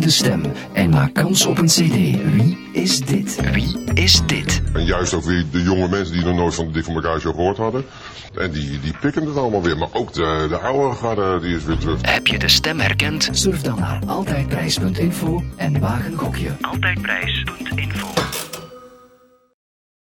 de stem en maak kans op een cd. Wie is dit? Wie is dit? En juist ook weer de jonge mensen die nog nooit van de Dik van elkaar gehoord hadden. En die, die pikken het allemaal weer. Maar ook de, de oude garde die is weer terug. Heb je de stem herkend? Surf dan naar altijdprijs.info en wagen een gokje. Altijdprijs.info